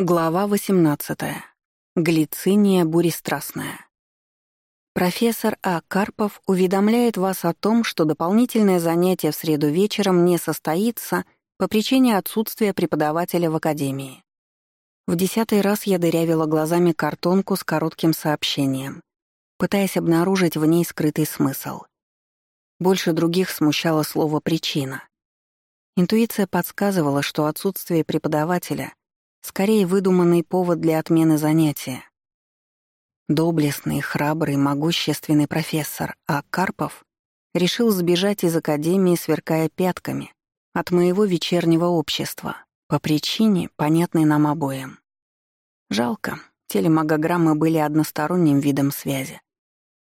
Глава 18. Глициния буристрастная. Профессор А. Карпов уведомляет вас о том, что дополнительное занятие в среду вечером не состоится по причине отсутствия преподавателя в академии. В десятый раз я дырявила глазами картонку с коротким сообщением, пытаясь обнаружить в ней скрытый смысл. Больше других смущало слово «причина». Интуиция подсказывала, что отсутствие преподавателя — Скорее выдуманный повод для отмены занятия. Доблестный, храбрый, могущественный профессор А. Карпов решил сбежать из академии, сверкая пятками, от моего вечернего общества, по причине, понятной нам обоим. Жалко, телемагограммы были односторонним видом связи.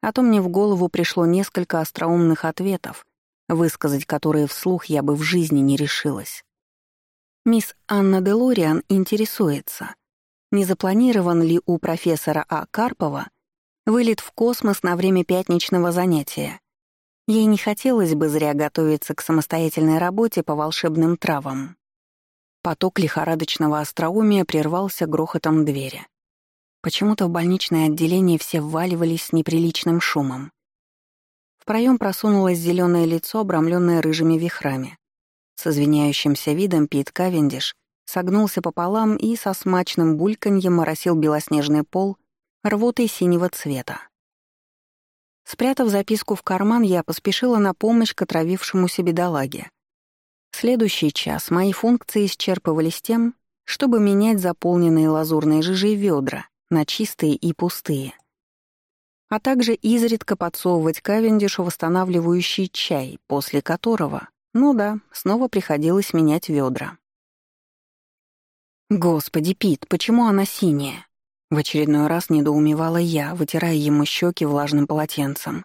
А то мне в голову пришло несколько остроумных ответов, высказать которые вслух я бы в жизни не решилась. Мисс Анна Делориан интересуется, не запланирован ли у профессора А. Карпова вылет в космос на время пятничного занятия. Ей не хотелось бы зря готовиться к самостоятельной работе по волшебным травам. Поток лихорадочного остроумия прервался грохотом двери. Почему-то в больничное отделение все вваливались с неприличным шумом. В проем просунулось зеленое лицо, обрамленное рыжими вихрами. С извиняющимся видом Пит Кавендиш согнулся пополам и со смачным бульканьем моросил белоснежный пол рвотой синего цвета. Спрятав записку в карман, я поспешила на помощь к отравившемуся бедолаге. Следующий час мои функции исчерпывались тем, чтобы менять заполненные лазурной жижей ведра на чистые и пустые, а также изредка подсовывать Кавендишу восстанавливающий чай, после которого ну да, снова приходилось менять ведра. «Господи, Пит, почему она синяя?» В очередной раз недоумевала я, вытирая ему щеки влажным полотенцем.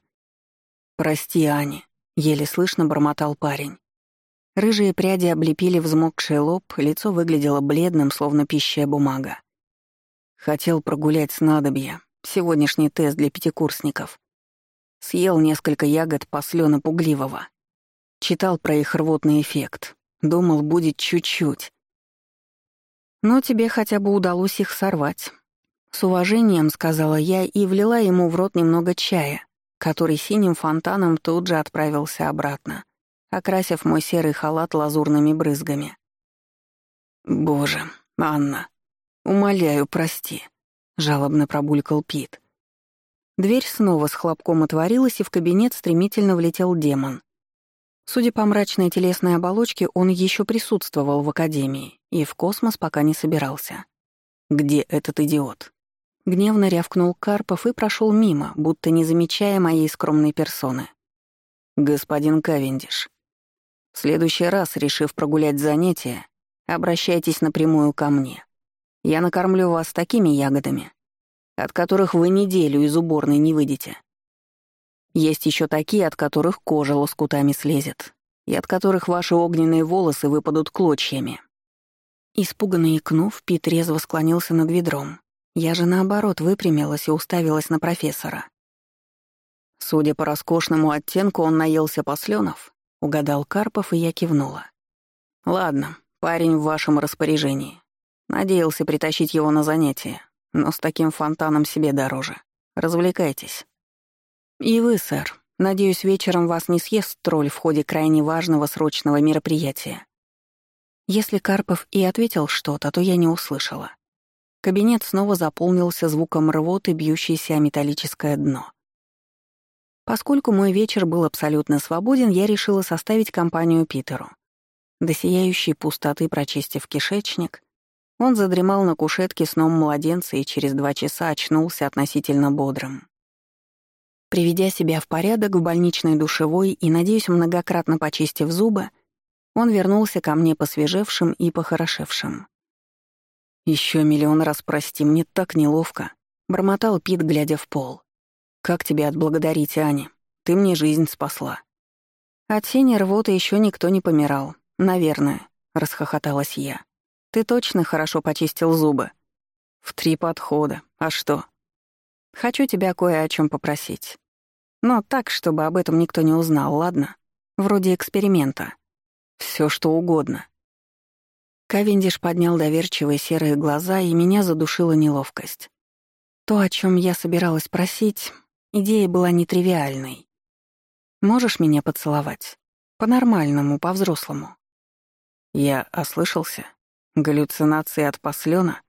«Прости, Ани», — еле слышно бормотал парень. Рыжие пряди облепили взмокший лоб, лицо выглядело бледным, словно пищая бумага. Хотел прогулять снадобье, сегодняшний тест для пятикурсников. Съел несколько ягод послёна пугливого. Читал про их рвотный эффект. Думал, будет чуть-чуть. Но тебе хотя бы удалось их сорвать. С уважением сказала я и влила ему в рот немного чая, который синим фонтаном тут же отправился обратно, окрасив мой серый халат лазурными брызгами. «Боже, Анна, умоляю, прости», — жалобно пробулькал Пит. Дверь снова с хлопком отворилась, и в кабинет стремительно влетел демон. Судя по мрачной телесной оболочке, он еще присутствовал в Академии и в космос пока не собирался. «Где этот идиот?» Гневно рявкнул Карпов и прошел мимо, будто не замечая моей скромной персоны. «Господин Кавендиш, в следующий раз, решив прогулять занятия, обращайтесь напрямую ко мне. Я накормлю вас такими ягодами, от которых вы неделю из уборной не выйдете. Есть еще такие, от которых кожа лоскутами слезет, и от которых ваши огненные волосы выпадут клочьями». Испуганно икнув, Пит резво склонился над ведром. Я же, наоборот, выпрямилась и уставилась на профессора. Судя по роскошному оттенку, он наелся посленов, угадал Карпов, и я кивнула. «Ладно, парень в вашем распоряжении. Надеялся притащить его на занятие, но с таким фонтаном себе дороже. Развлекайтесь». «И вы, сэр. Надеюсь, вечером вас не съест тролль в ходе крайне важного срочного мероприятия». Если Карпов и ответил что-то, то я не услышала. Кабинет снова заполнился звуком рвоты, бьющейся о металлическое дно. Поскольку мой вечер был абсолютно свободен, я решила составить компанию Питеру. До сияющей пустоты прочистив кишечник, он задремал на кушетке сном младенца и через два часа очнулся относительно бодрым. Приведя себя в порядок в больничной душевой и, надеюсь, многократно почистив зубы, он вернулся ко мне посвежевшим и похорошевшим. Еще миллион раз прости, мне так неловко», — бормотал Пит, глядя в пол. «Как тебе отблагодарить, Аня? Ты мне жизнь спасла». «От синей рвоты еще никто не помирал, наверное», — расхохоталась я. «Ты точно хорошо почистил зубы?» «В три подхода. А что?» «Хочу тебя кое о чем попросить. Но так, чтобы об этом никто не узнал, ладно? Вроде эксперимента. Все что угодно. Кавендиш поднял доверчивые серые глаза, и меня задушила неловкость. То, о чем я собиралась просить, идея была нетривиальной. «Можешь меня поцеловать? По-нормальному, по-взрослому». Я ослышался. Галлюцинации от послёна?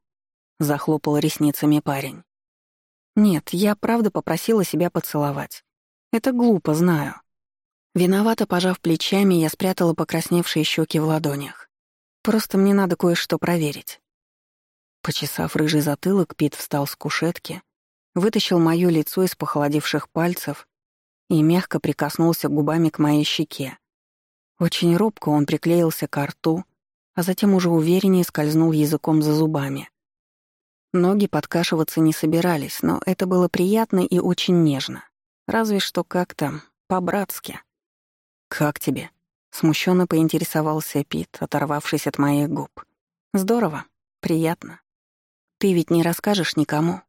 Захлопал ресницами парень. Нет, я правда попросила себя поцеловать. Это глупо, знаю. Виновато пожав плечами, я спрятала покрасневшие щеки в ладонях. Просто мне надо кое-что проверить. Почесав рыжий затылок, Пит встал с кушетки, вытащил моё лицо из похолодевших пальцев и мягко прикоснулся губами к моей щеке. Очень робко он приклеился к рту, а затем уже увереннее скользнул языком за зубами. Ноги подкашиваться не собирались, но это было приятно и очень нежно. Разве что как-то по-братски. «Как тебе?» — смущенно поинтересовался Пит, оторвавшись от моих губ. «Здорово. Приятно. Ты ведь не расскажешь никому?»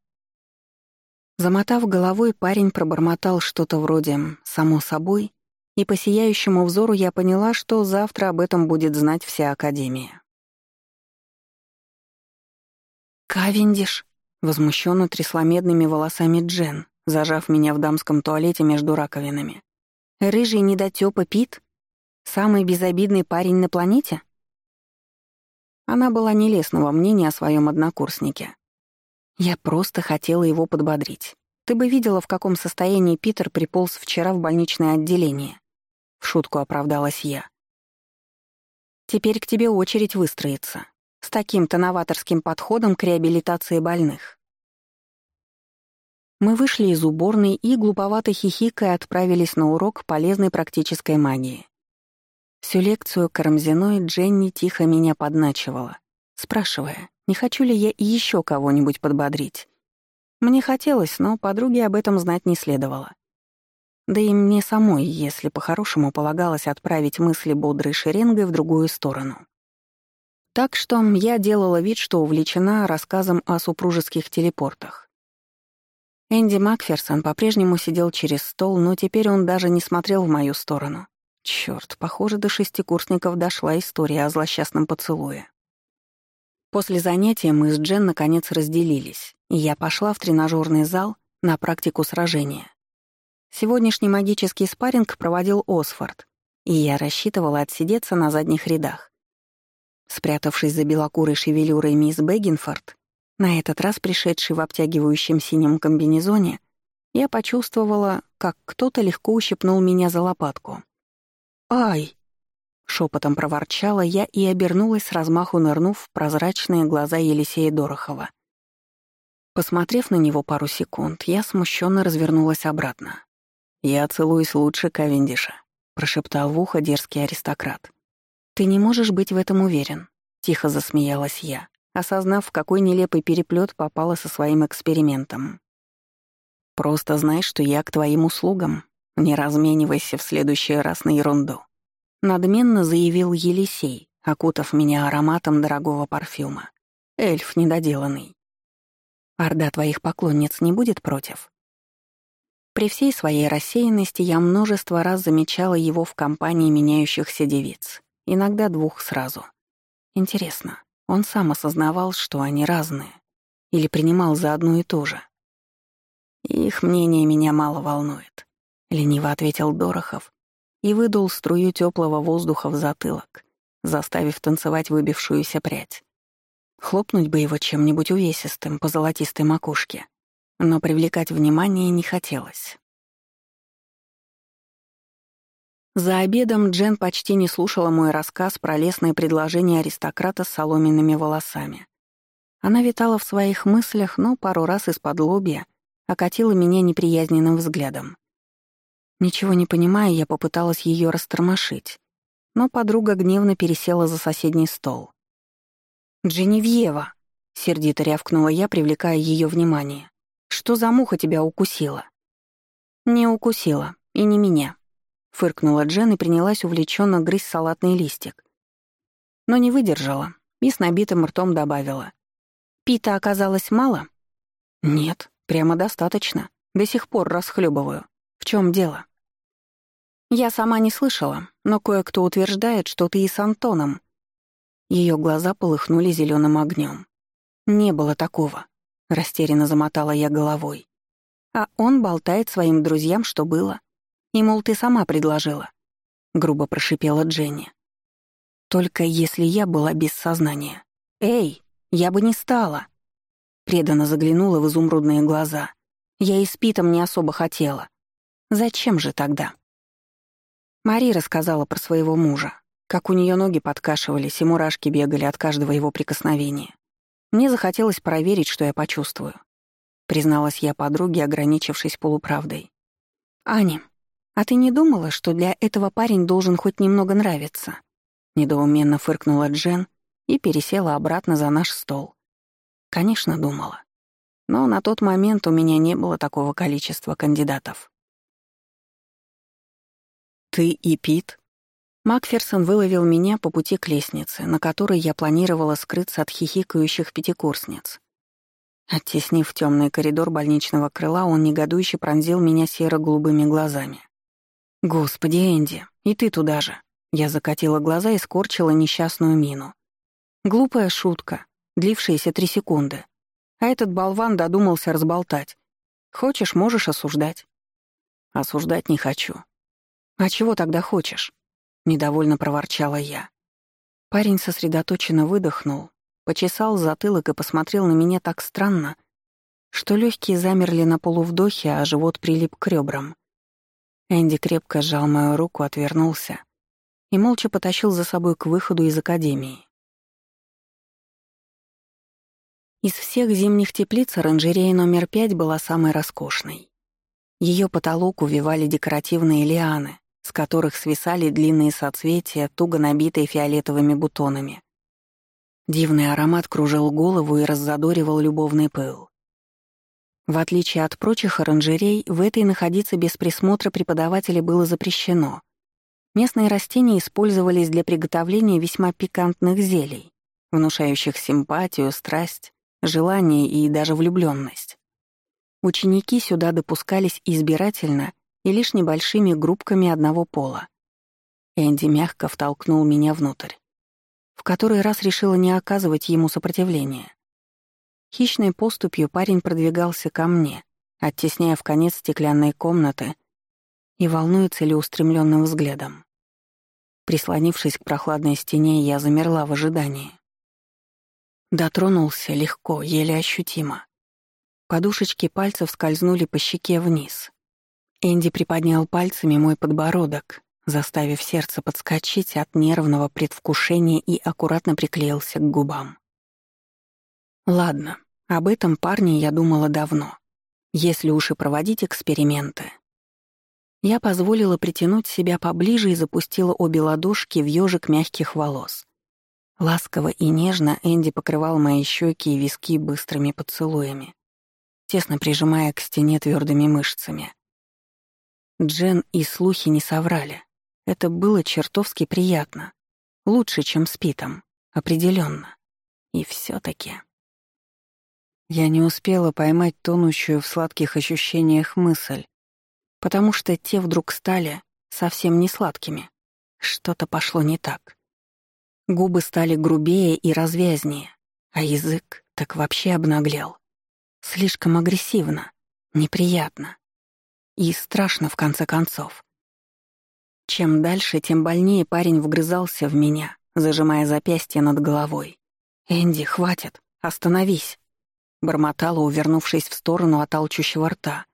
Замотав головой, парень пробормотал что-то вроде «само собой», и по сияющему взору я поняла, что завтра об этом будет знать вся Академия. «Кавендиш!» — возмущенно трясла медными волосами Джен, зажав меня в дамском туалете между раковинами. «Рыжий недотёпа Пит? Самый безобидный парень на планете?» Она была нелестного мнения о своем однокурснике. Я просто хотела его подбодрить. Ты бы видела, в каком состоянии Питер приполз вчера в больничное отделение. В шутку оправдалась я. Теперь к тебе очередь выстроится с таким-то новаторским подходом к реабилитации больных. Мы вышли из уборной и, глуповато хихикая, отправились на урок полезной практической магии. Всю лекцию Карамзиной Дженни тихо меня подначивала, спрашивая, не хочу ли я еще кого-нибудь подбодрить. Мне хотелось, но подруге об этом знать не следовало. Да и мне самой, если по-хорошему полагалось отправить мысли бодрой шеренгой в другую сторону. Так что я делала вид, что увлечена рассказом о супружеских телепортах. Энди Макферсон по-прежнему сидел через стол, но теперь он даже не смотрел в мою сторону. Чёрт, похоже, до шестикурсников дошла история о злосчастном поцелуе. После занятия мы с Джен наконец разделились, и я пошла в тренажерный зал на практику сражения. Сегодняшний магический спарринг проводил Осфорд, и я рассчитывала отсидеться на задних рядах. Спрятавшись за белокурой шевелюрой мисс Бэггинфорд, на этот раз пришедшей в обтягивающем синем комбинезоне, я почувствовала, как кто-то легко ущипнул меня за лопатку. «Ай!» — шепотом проворчала я и обернулась с размаху нырнув в прозрачные глаза Елисея Дорохова. Посмотрев на него пару секунд, я смущенно развернулась обратно. «Я целуюсь лучше Кавендиша», — прошептал в ухо дерзкий аристократ. «Ты не можешь быть в этом уверен», — тихо засмеялась я, осознав, в какой нелепый переплет попала со своим экспериментом. «Просто знай, что я к твоим услугам. Не разменивайся в следующий раз на ерунду», — надменно заявил Елисей, окутав меня ароматом дорогого парфюма. Эльф недоделанный. Орда твоих поклонниц не будет против? При всей своей рассеянности я множество раз замечала его в компании меняющихся девиц иногда двух сразу. Интересно, он сам осознавал, что они разные, или принимал за одно и то же? «Их мнение меня мало волнует», — лениво ответил Дорохов и выдул струю теплого воздуха в затылок, заставив танцевать выбившуюся прядь. Хлопнуть бы его чем-нибудь увесистым по золотистой макушке, но привлекать внимание не хотелось. За обедом Джен почти не слушала мой рассказ про лесные предложения аристократа с соломенными волосами. Она витала в своих мыслях, но пару раз из-под лобья окатила меня неприязненным взглядом. Ничего не понимая, я попыталась ее растормошить, но подруга гневно пересела за соседний стол. «Дженевьева!» — сердито рявкнула я, привлекая ее внимание. «Что за муха тебя укусила?» «Не укусила, и не меня», Фыркнула Джен и принялась увлеченно грызть салатный листик. Но не выдержала и с набитым ртом добавила. «Пита оказалось мало?» «Нет, прямо достаточно. До сих пор расхлебываю. В чем дело?» «Я сама не слышала, но кое-кто утверждает, что ты и с Антоном». Ее глаза полыхнули зеленым огнем. «Не было такого», — растерянно замотала я головой. А он болтает своим друзьям, что было. И, мол, ты сама предложила. Грубо прошипела Дженни. Только если я была без сознания. Эй, я бы не стала. Преданно заглянула в изумрудные глаза. Я и спитом не особо хотела. Зачем же тогда? Мари рассказала про своего мужа, как у нее ноги подкашивались и мурашки бегали от каждого его прикосновения. Мне захотелось проверить, что я почувствую. Призналась я подруге, ограничившись полуправдой. «Аня, а ты не думала, что для этого парень должен хоть немного нравиться?» Недоуменно фыркнула Джен и пересела обратно за наш стол. Конечно, думала. Но на тот момент у меня не было такого количества кандидатов. «Ты и Пит?» Макферсон выловил меня по пути к лестнице, на которой я планировала скрыться от хихикающих пятикурсниц. Оттеснив темный коридор больничного крыла, он негодующе пронзил меня серо-голубыми глазами. «Господи, Энди, и ты туда же!» Я закатила глаза и скорчила несчастную мину. Глупая шутка, длившаяся три секунды. А этот болван додумался разболтать. Хочешь, можешь осуждать. Осуждать не хочу. «А чего тогда хочешь?» — недовольно проворчала я. Парень сосредоточенно выдохнул, почесал затылок и посмотрел на меня так странно, что легкие замерли на полувдохе, а живот прилип к ребрам. Энди крепко сжал мою руку, отвернулся и молча потащил за собой к выходу из академии. Из всех зимних теплиц оранжерея номер пять была самой роскошной. Ее потолок увивали декоративные лианы, с которых свисали длинные соцветия, туго набитые фиолетовыми бутонами. Дивный аромат кружил голову и раззадоривал любовный пыл. В отличие от прочих оранжерей, в этой находиться без присмотра преподавателя было запрещено. Местные растения использовались для приготовления весьма пикантных зелий, внушающих симпатию, страсть, желание и даже влюбленность. Ученики сюда допускались избирательно и лишь небольшими группками одного пола. Энди мягко втолкнул меня внутрь. В который раз решила не оказывать ему сопротивления. Хищной поступью парень продвигался ко мне, оттесняя в конец стеклянной комнаты и волнуя целеустремленным взглядом. Прислонившись к прохладной стене, я замерла в ожидании. Дотронулся легко, еле ощутимо. Подушечки пальцев скользнули по щеке вниз, Энди приподнял пальцами мой подбородок, заставив сердце подскочить от нервного предвкушения и аккуратно приклеился к губам. Ладно, об этом парне я думала давно. Если уж и проводить эксперименты. Я позволила притянуть себя поближе и запустила обе ладошки в ёжик мягких волос. Ласково и нежно Энди покрывал мои щеки и виски быстрыми поцелуями, тесно прижимая к стене твердыми мышцами. Джен и слухи не соврали. Это было чертовски приятно. Лучше, чем с Питом. Определенно. И все таки Я не успела поймать тонущую в сладких ощущениях мысль, потому что те вдруг стали совсем не сладкими. Что-то пошло не так. Губы стали грубее и развязнее, а язык так вообще обнаглел. Слишком агрессивно, неприятно. И страшно, в конце концов. Чем дальше, тем больнее парень вгрызался в меня, зажимая запястье над головой. «Энди, хватит! Остановись!» Бормотала, увернувшись в сторону от толчущего рта.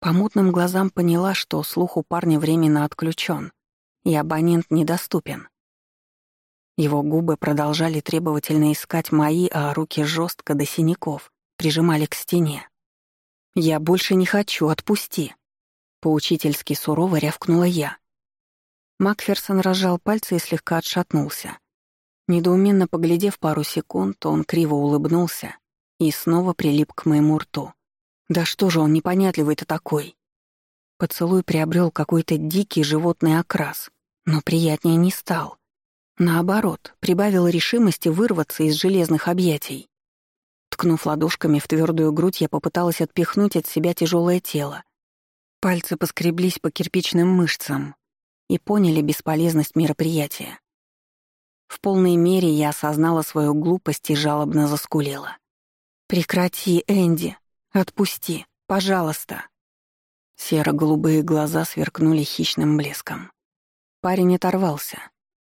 По мутным глазам поняла, что слух у парня временно отключен, и абонент недоступен. Его губы продолжали требовательно искать мои, а руки жестко до синяков прижимали к стене. «Я больше не хочу, отпусти!» Поучительски сурово рявкнула я. Макферсон разжал пальцы и слегка отшатнулся. Недоуменно поглядев пару секунд, он криво улыбнулся и снова прилип к моему рту. «Да что же он непонятливый-то такой?» Поцелуй приобрел какой-то дикий животный окрас, но приятнее не стал. Наоборот, прибавил решимости вырваться из железных объятий. Ткнув ладошками в твердую грудь, я попыталась отпихнуть от себя тяжелое тело. Пальцы поскреблись по кирпичным мышцам и поняли бесполезность мероприятия. В полной мере я осознала свою глупость и жалобно заскулила. «Прекрати, Энди! Отпусти! Пожалуйста!» Серо-голубые глаза сверкнули хищным блеском. Парень оторвался,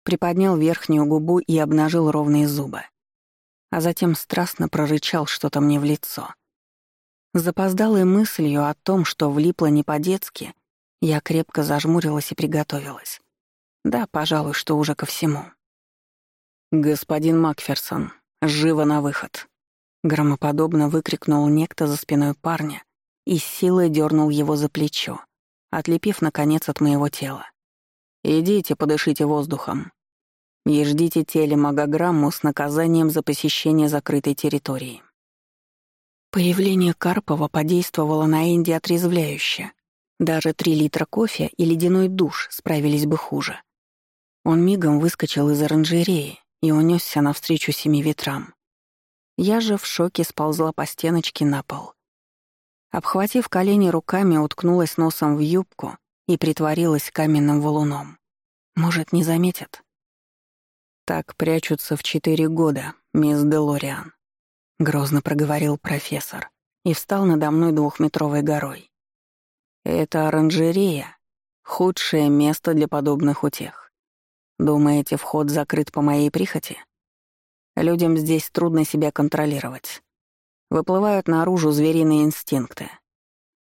приподнял верхнюю губу и обнажил ровные зубы. А затем страстно прорычал что-то мне в лицо. Запоздалой мыслью о том, что влипла не по-детски, я крепко зажмурилась и приготовилась. Да, пожалуй, что уже ко всему. «Господин Макферсон, живо на выход!» Громоподобно выкрикнул некто за спиной парня и с силой дернул его за плечо, отлепив, наконец, от моего тела. «Идите, подышите воздухом. И ждите телемагограмму с наказанием за посещение закрытой территории». Появление Карпова подействовало на Энди отрезвляюще. Даже три литра кофе и ледяной душ справились бы хуже. Он мигом выскочил из оранжереи и унесся навстречу семи ветрам. Я же в шоке сползла по стеночке на пол. Обхватив колени руками, уткнулась носом в юбку и притворилась каменным валуном. Может, не заметят? «Так прячутся в четыре года, мисс Делориан», — грозно проговорил профессор и встал надо мной двухметровой горой. «Это оранжерея — худшее место для подобных утех. Думаете, вход закрыт по моей прихоти?» Людям здесь трудно себя контролировать. Выплывают наружу звериные инстинкты.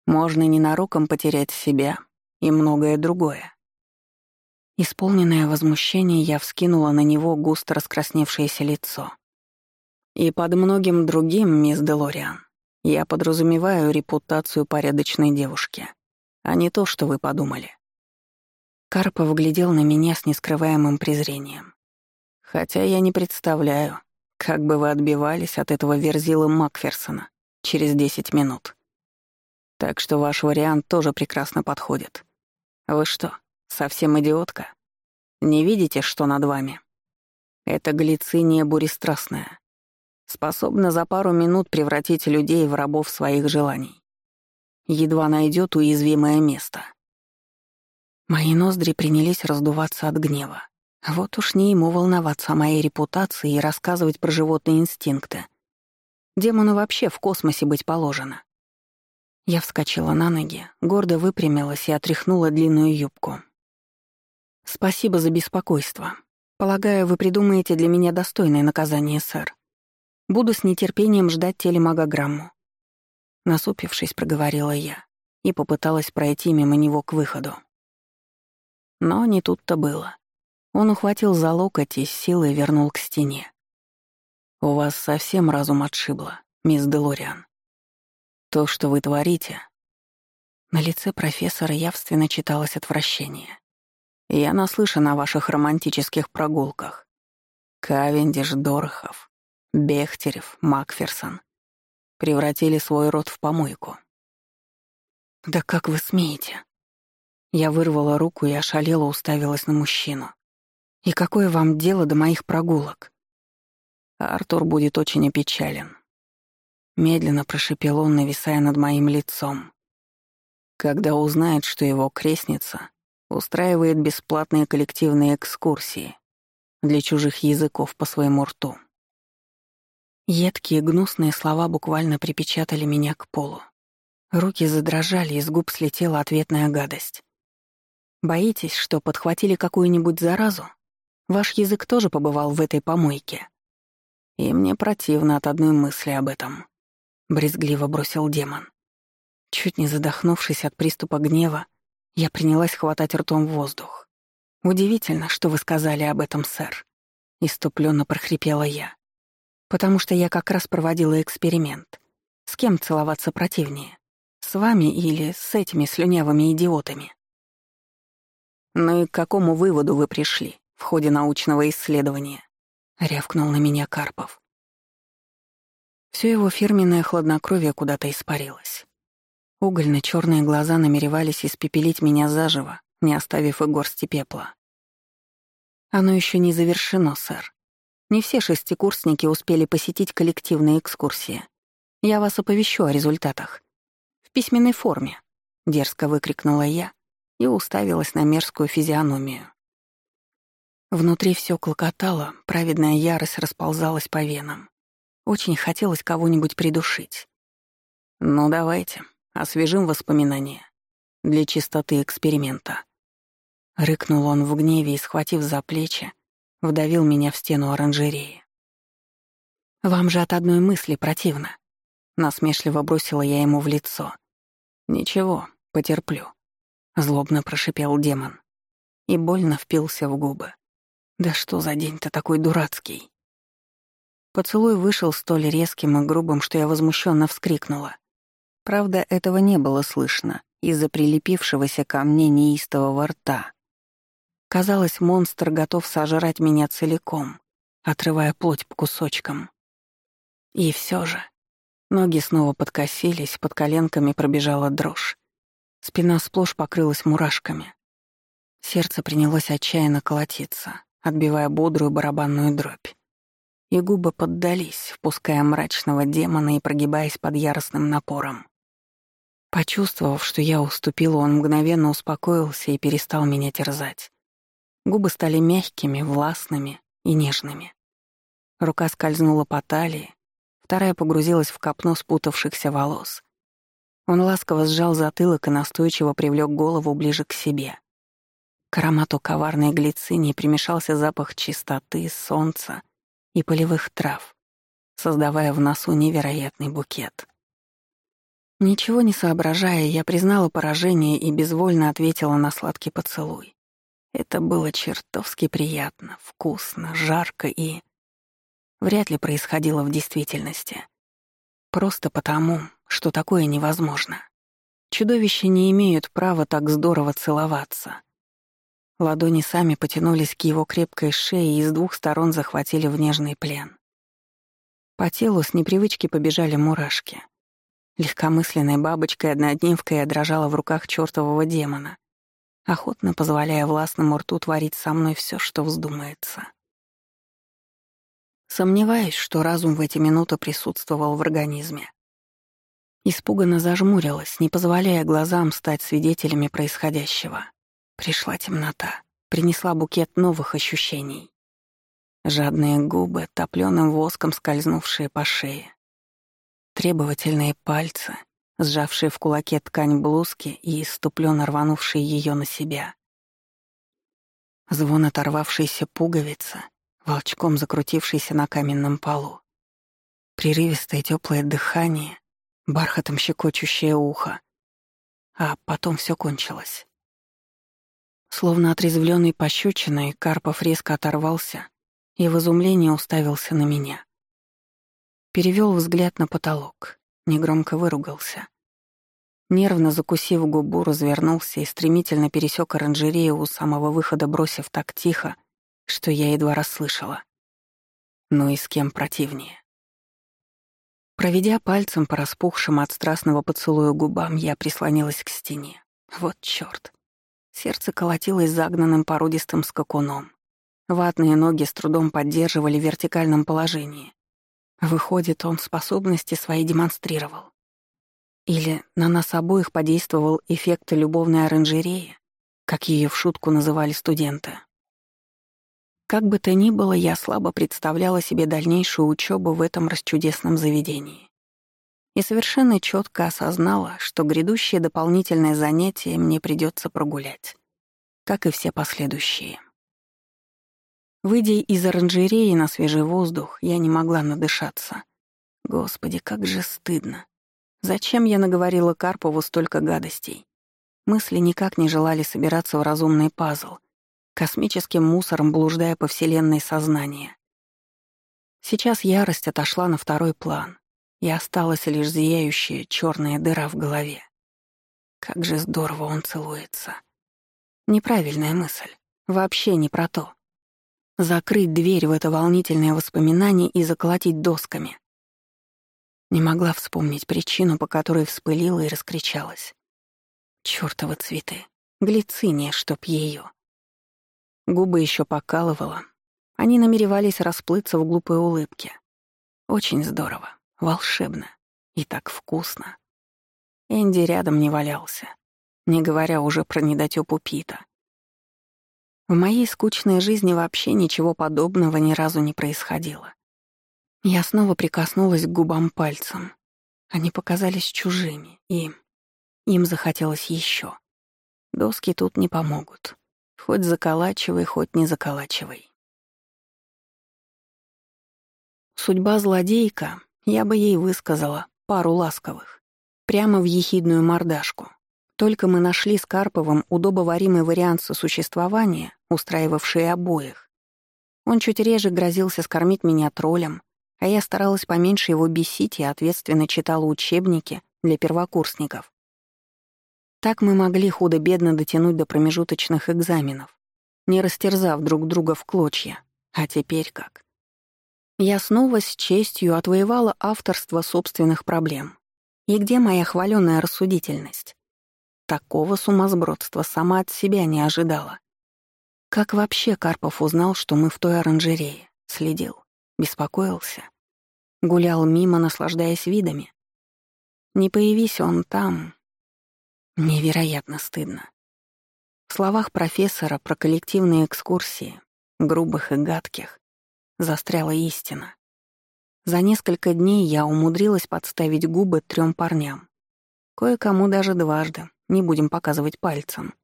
Можно ненароком потерять себя и многое другое. Исполненное возмущение, я вскинула на него густо раскрасневшееся лицо. И под многим другим, мисс Делориан, я подразумеваю репутацию порядочной девушки, а не то, что вы подумали. Карпов глядел на меня с нескрываемым презрением. Хотя я не представляю, как бы вы отбивались от этого верзила Макферсона через десять минут. Так что ваш вариант тоже прекрасно подходит. Вы что, совсем идиотка? Не видите, что над вами? Это глициния буристрастная. Способна за пару минут превратить людей в рабов своих желаний. Едва найдет уязвимое место. Мои ноздри принялись раздуваться от гнева. Вот уж не ему волноваться о моей репутации и рассказывать про животные инстинкты. Демону вообще в космосе быть положено. Я вскочила на ноги, гордо выпрямилась и отряхнула длинную юбку. «Спасибо за беспокойство. Полагаю, вы придумаете для меня достойное наказание, сэр. Буду с нетерпением ждать телемагограмму». Насупившись, проговорила я и попыталась пройти мимо него к выходу. Но не тут-то было. Он ухватил за локоть и с силой вернул к стене. «У вас совсем разум отшибло, мисс Делориан. То, что вы творите...» На лице профессора явственно читалось отвращение. «Я наслышан о ваших романтических прогулках. Кавендиш, Дорохов, Бехтерев, Макферсон превратили свой род в помойку». «Да как вы смеете?» Я вырвала руку и ошалела уставилась на мужчину. И какое вам дело до моих прогулок? Артур будет очень опечален. Медленно прошипел он, нависая над моим лицом. Когда узнает, что его крестница устраивает бесплатные коллективные экскурсии для чужих языков по своему рту. Едкие гнусные слова буквально припечатали меня к полу. Руки задрожали, из губ слетела ответная гадость. «Боитесь, что подхватили какую-нибудь заразу?» Ваш язык тоже побывал в этой помойке. И мне противно от одной мысли об этом. Брезгливо бросил демон. Чуть не задохнувшись от приступа гнева, я принялась хватать ртом воздух. «Удивительно, что вы сказали об этом, сэр», — иступленно прохрипела я. «Потому что я как раз проводила эксперимент. С кем целоваться противнее? С вами или с этими слюнявыми идиотами?» «Ну и к какому выводу вы пришли?» В ходе научного исследования», — рявкнул на меня Карпов. Все его фирменное хладнокровие куда-то испарилось. Угольно-черные глаза намеревались испепелить меня заживо, не оставив и горсти пепла. Оно еще не завершено, сэр. Не все шестикурсники успели посетить коллективные экскурсии. Я вас оповещу о результатах. В письменной форме, — дерзко выкрикнула я и уставилась на мерзкую физиономию. Внутри все клокотало, праведная ярость расползалась по венам. Очень хотелось кого-нибудь придушить. «Ну давайте, освежим воспоминания. Для чистоты эксперимента». Рыкнул он в гневе и, схватив за плечи, вдавил меня в стену оранжереи. «Вам же от одной мысли противно», — насмешливо бросила я ему в лицо. «Ничего, потерплю», — злобно прошипел демон и больно впился в губы. «Да что за день-то такой дурацкий?» Поцелуй вышел столь резким и грубым, что я возмущенно вскрикнула. Правда, этого не было слышно из-за прилепившегося ко мне неистового рта. Казалось, монстр готов сожрать меня целиком, отрывая плоть по кусочкам. И все же. Ноги снова подкосились, под коленками пробежала дрожь. Спина сплошь покрылась мурашками. Сердце принялось отчаянно колотиться, отбивая бодрую барабанную дробь. И губы поддались, впуская мрачного демона и прогибаясь под яростным напором. Почувствовав, что я уступила, он мгновенно успокоился и перестал меня терзать. Губы стали мягкими, властными и нежными. Рука скользнула по талии, вторая погрузилась в копну спутавшихся волос. Он ласково сжал затылок и настойчиво привлек голову ближе к себе. К аромату коварной глицинии примешался запах чистоты, солнца и полевых трав, создавая в носу невероятный букет. Ничего не соображая, я признала поражение и безвольно ответила на сладкий поцелуй. Это было чертовски приятно, вкусно, жарко и... Вряд ли происходило в действительности. Просто потому, что такое невозможно. Чудовища не имеют права так здорово целоваться. Ладони сами потянулись к его крепкой шее и с двух сторон захватили в нежный плен. По телу с непривычки побежали мурашки. Легкомысленной бабочкой-однодневкой я дрожала в руках чертового демона, охотно позволяя властному рту творить со мной все, что вздумается. Сомневаюсь, что разум в эти минуты присутствовал в организме. Испуганно зажмурилась, не позволяя глазам стать свидетелями происходящего. Пришла темнота, принесла букет новых ощущений. Жадные губы, топлёным воском скользнувшие по шее. Требовательные пальцы — сжавшие в кулаке ткань блузки и иступленно рванувшие ее на себя. Звон оторвавшейся пуговицы, волчком закрутившейся на каменном полу. Прерывистое теплое дыхание, бархатом щекочущее ухо. А потом все кончилось. Словно отрезвленный пощечиной, Карпов резко оторвался и в изумлении уставился на меня. Перевел взгляд на потолок негромко выругался. Нервно закусив губу, развернулся и стремительно пересек оранжерею у самого выхода, бросив так тихо, что я едва расслышала. Ну и с кем противнее? Проведя пальцем по распухшим от страстного поцелуя губам, я прислонилась к стене. Вот чёрт. Сердце колотилось загнанным породистым скакуном. Ватные ноги с трудом поддерживали в вертикальном положении. Выходит, он способности свои демонстрировал. Или на нас обоих подействовал эффект любовной оранжереи, как ее в шутку называли студенты. Как бы то ни было, я слабо представляла себе дальнейшую учебу в этом расчудесном заведении. И совершенно четко осознала, что грядущее дополнительное занятие мне придется прогулять, как и все последующие. Выйдя из оранжереи на свежий воздух, я не могла надышаться. Господи, как же стыдно. Зачем я наговорила Карпову столько гадостей? Мысли никак не желали собираться в разумный пазл, космическим мусором блуждая по вселенной сознания. Сейчас ярость отошла на второй план, и осталась лишь зияющая черная дыра в голове. Как же здорово он целуется. Неправильная мысль. Вообще не про то закрыть дверь в это волнительное воспоминание и заколотить досками. Не могла вспомнить причину, по которой вспылила и раскричалась. Чёртовы цветы, глициния, чтоб её. Губы ещё покалывала. Они намеревались расплыться в глупой улыбке. Очень здорово, волшебно и так вкусно. Энди рядом не валялся, не говоря уже про недотёпу Пита. В моей скучной жизни вообще ничего подобного ни разу не происходило. Я снова прикоснулась к губам пальцем. Они показались чужими, и им захотелось еще. Доски тут не помогут. Хоть заколачивай, хоть не заколачивай. Судьба злодейка, я бы ей высказала пару ласковых, прямо в ехидную мордашку. Только мы нашли с Карповым удобоваримый вариант сосуществования, устраивавший обоих. Он чуть реже грозился скормить меня троллем, а я старалась поменьше его бесить и ответственно читала учебники для первокурсников. Так мы могли худо-бедно дотянуть до промежуточных экзаменов, не растерзав друг друга в клочья. А теперь как? Я снова с честью отвоевала авторство собственных проблем. И где моя хваленая рассудительность? Такого сумасбродства сама от себя не ожидала. Как вообще Карпов узнал, что мы в той оранжерее? Следил, беспокоился. Гулял мимо, наслаждаясь видами. Не появись он там, Невероятно стыдно. В словах профессора про коллективные экскурсии, грубых и гадких, застряла истина. За несколько дней я умудрилась подставить губы трем парням. Кое-кому даже дважды, не будем показывать пальцем.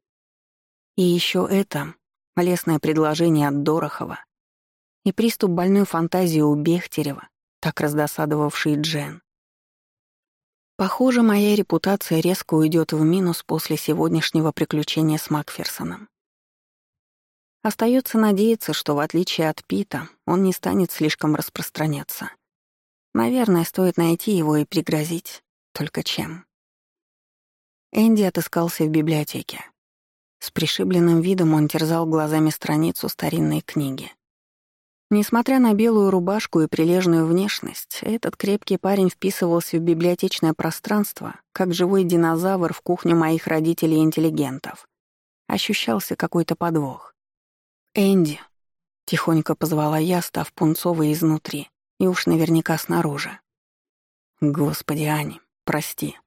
И еще это — лесное предложение от Дорохова и приступ больной фантазии у Бехтерева, так раздосадовавший Джен. Похоже, моя репутация резко уйдет в минус после сегодняшнего приключения с Макферсоном. Остается надеяться, что в отличие от Пита, он не станет слишком распространяться. Наверное, стоит найти его и пригрозить. Только чем? Энди отыскался в библиотеке. С пришибленным видом он терзал глазами страницу старинной книги. Несмотря на белую рубашку и прилежную внешность, этот крепкий парень вписывался в библиотечное пространство, как живой динозавр в кухню моих родителей-интеллигентов. Ощущался какой-то подвох. «Энди», — тихонько позвала я, став пунцовой изнутри, и уж наверняка снаружи. «Господи, Ани, прости».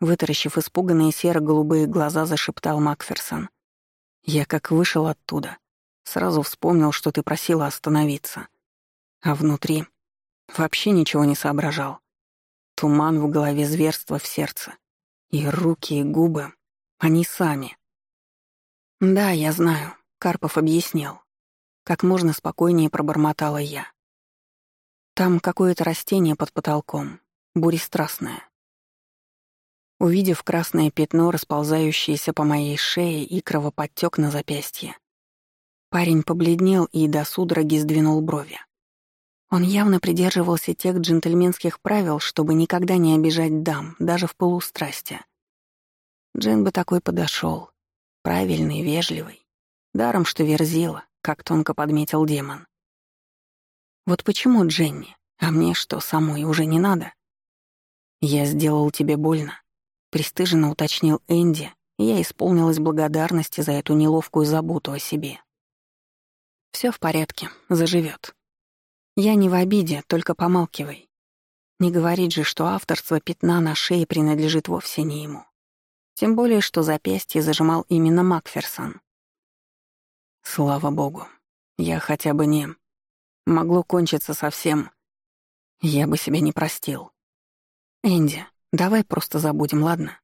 Вытаращив испуганные серо-голубые глаза, зашептал Макферсон. Я как вышел оттуда, Сразу вспомнил, что ты просила остановиться. А внутри вообще ничего не соображал. Туман в голове, зверство в сердце. И руки, и губы. Они сами. Да, я знаю. Карпов объяснил. Как можно спокойнее пробормотала я. Там какое-то растение под потолком, бурестрастное. Увидев красное пятно, расползающееся по моей шее и кровоподтек на запястье, Парень побледнел и до судороги сдвинул брови. Он явно придерживался тех джентльменских правил, чтобы никогда не обижать дам, даже в полустрасти. Джен бы такой подошел, правильный, вежливый. Даром, что верзила, как тонко подметил демон. Вот почему Дженни, а мне что, самой уже не надо? Я сделал тебе больно, пристыженно уточнил Энди, и я исполнилась благодарности за эту неловкую заботу о себе. Все в порядке, заживет. Я не в обиде, только помалкивай. Не говорить же, что авторство пятна на шее принадлежит вовсе не ему. Тем более, что запястье зажимал именно Макферсон. Слава богу. Я хотя бы не... Могло кончиться совсем... Я бы себя не простил. «Энди, давай просто забудем, ладно?»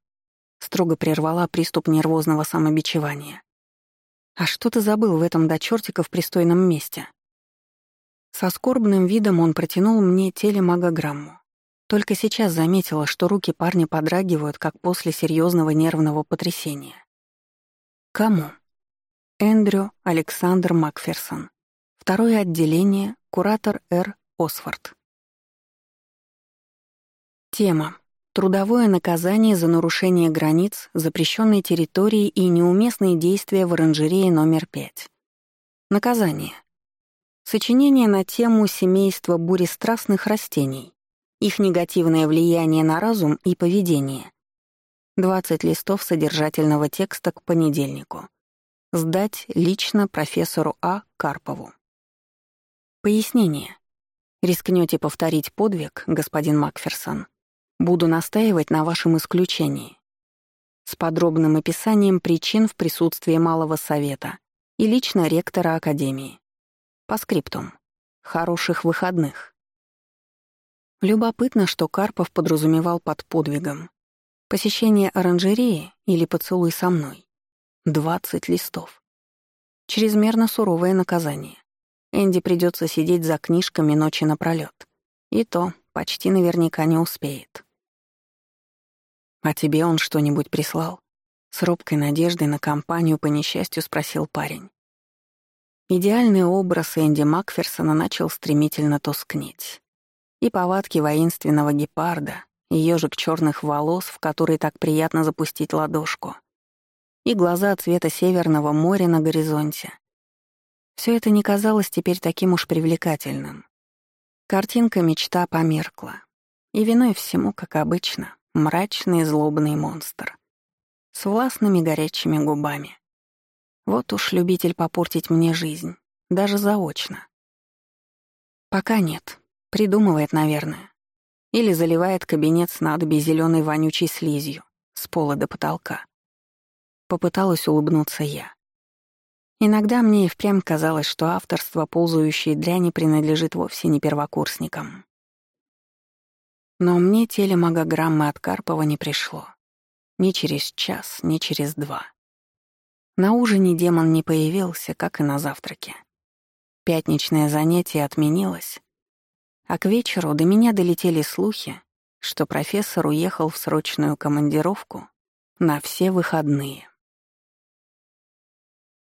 Строго прервала приступ нервозного самобичевания. «А что ты забыл в этом до чертика в пристойном месте?» Со скорбным видом он протянул мне телемагограмму. Только сейчас заметила, что руки парня подрагивают, как после серьезного нервного потрясения. Кому? Эндрю Александр Макферсон. Второе отделение, куратор Р. Осфорд. Тема. Трудовое наказание за нарушение границ, запрещенной территории и неуместные действия в оранжерее номер 5. Наказание. Сочинение на тему семейства бурестрастных растений, их негативное влияние на разум и поведение. 20 листов содержательного текста к понедельнику. Сдать лично профессору А. Карпову. Пояснение. Рискнете повторить подвиг, господин Макферсон, Буду настаивать на вашем исключении. С подробным описанием причин в присутствии Малого Совета и лично ректора Академии. По скриптум. Хороших выходных. Любопытно, что Карпов подразумевал под подвигом. Посещение оранжереи или поцелуй со мной. 20 листов. Чрезмерно суровое наказание. Энди придется сидеть за книжками ночи напролёт. И то почти наверняка не успеет. «А тебе он что-нибудь прислал?» С робкой надеждой на компанию по несчастью спросил парень. Идеальный образ Энди Макферсона начал стремительно тускнеть. И повадки воинственного гепарда, и ежик черных волос, в который так приятно запустить ладошку, и глаза цвета Северного моря на горизонте. Все это не казалось теперь таким уж привлекательным. Картинка мечта померкла. И виной всему, как обычно, мрачный злобный монстр. С властными горячими губами. Вот уж любитель попортить мне жизнь, даже заочно. Пока нет. Придумывает, наверное. Или заливает кабинет с надоби зеленой вонючей слизью с пола до потолка. Попыталась улыбнуться я. Иногда мне и впрямь казалось, что авторство ползающей дряни принадлежит вовсе не первокурсникам. Но мне телемагограммы от Карпова не пришло. Ни через час, ни через два. На ужине демон не появился, как и на завтраке. Пятничное занятие отменилось, а к вечеру до меня долетели слухи, что профессор уехал в срочную командировку на все выходные.